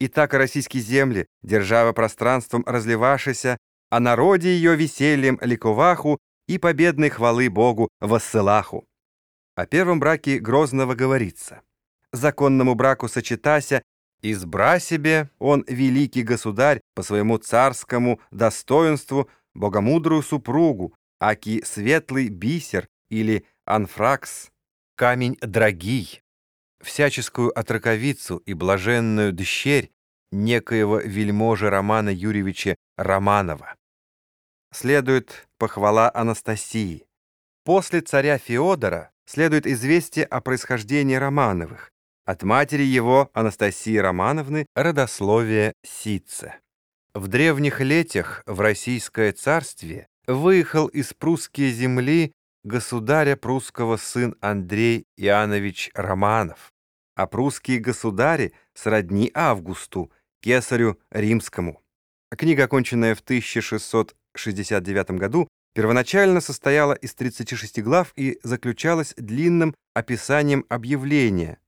И так российские земли, держава пространством разливашися, о народе ее весельем ликоваху и победной хвалы Богу воссылаху. О первом браке Грозного говорится. Законному браку сочетася, избра себе он, великий государь, по своему царскому достоинству, богомудрую супругу, аки светлый бисер или анфракс, камень драгий, всяческую отраковицу и блаженную дщерь некоего вельможи Романа Юрьевича Романова. Следует похвала Анастасии. После царя Феодора следует известие о происхождении Романовых, от матери его, Анастасии Романовны, родословие Ситца. В древних летях в Российское царствие выехал из прусские земли государя прусского сын Андрей Иоаннович Романов, а прусские государи сродни Августу, кесарю римскому. Книга, оконченная в 1669 году, первоначально состояла из 36 глав и заключалась длинным описанием объявления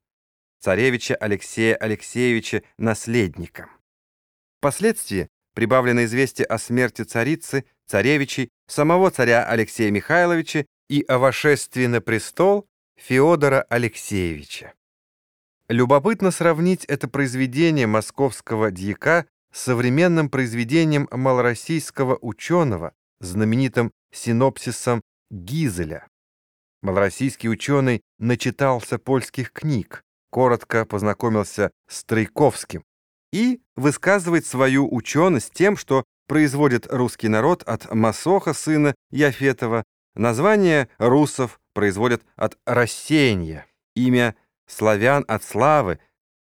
царевича Алексея Алексеевича наследником. Впоследствии прибавлено известие о смерти царицы, царевичей, самого царя Алексея Михайловича и о вошествии на престол Феодора Алексеевича. Любопытно сравнить это произведение московского дьяка с современным произведением малороссийского ученого, знаменитым синопсисом Гизеля. Малороссийский ученый начитался польских книг, коротко познакомился с Тройковским и высказывает свою ученость тем, что производит русский народ от Масоха, сына Яфетова, название русов производят от рассеяния, имя славян от славы,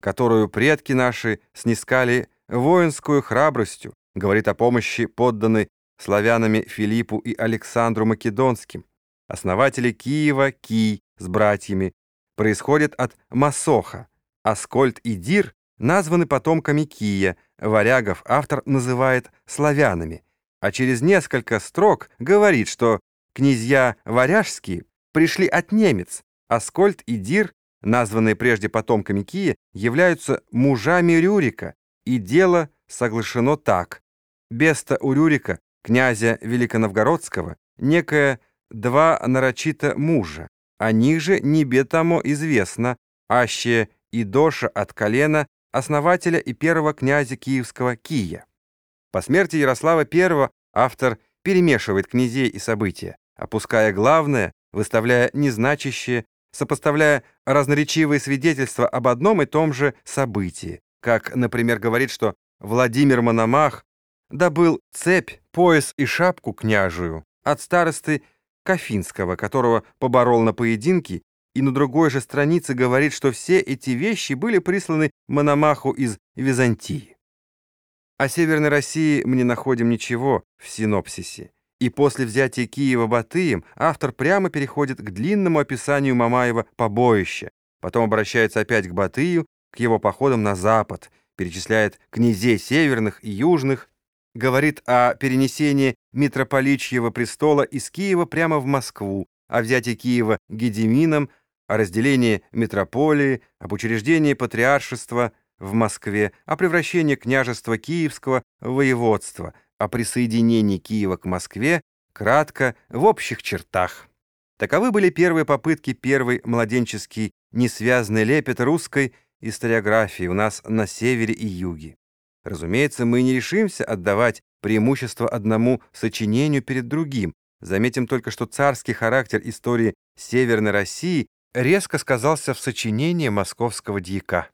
которую предки наши снискали воинскую храбростью, говорит о помощи подданной славянами Филиппу и Александру Македонским. Основатели Киева, Кий с братьями, происходят от Масоха. Аскольд и Дир названы потомками Кия, варягов автор называет славянами, а через несколько строк говорит, что князья варяжские пришли от немец, Аскольд и Дир названные прежде потомками Кия, являются мужами Рюрика, и дело соглашено так. Беста у Рюрика, князя Великоновгородского, некое два нарочито мужа, о них же небе тому известно, аще и Доша от колена основателя и первого князя киевского Кия. По смерти Ярослава I автор перемешивает князей и события, опуская главное, выставляя незначащее, сопоставляя разноречивые свидетельства об одном и том же событии, как, например, говорит, что Владимир Мономах добыл цепь, пояс и шапку княжую от старосты Кафинского, которого поборол на поединке, и на другой же странице говорит, что все эти вещи были присланы Мономаху из Византии. О Северной России мы не находим ничего в синопсисе. И после взятия Киева Батыем автор прямо переходит к длинному описанию Мамаева побоища, потом обращается опять к Батыю, к его походам на запад, перечисляет князей северных и южных, говорит о перенесении митрополичьего престола из Киева прямо в Москву, о взятии Киева Гедемином, о разделении метрополии, об учреждении патриаршества в Москве, о превращении княжества Киевского в воеводство, о присоединении Киева к Москве кратко, в общих чертах. Таковы были первые попытки первый младенческий несвязный лепет русской историографии у нас на севере и юге. Разумеется, мы не решимся отдавать преимущество одному сочинению перед другим. Заметим только, что царский характер истории Северной России резко сказался в сочинении московского дьяка.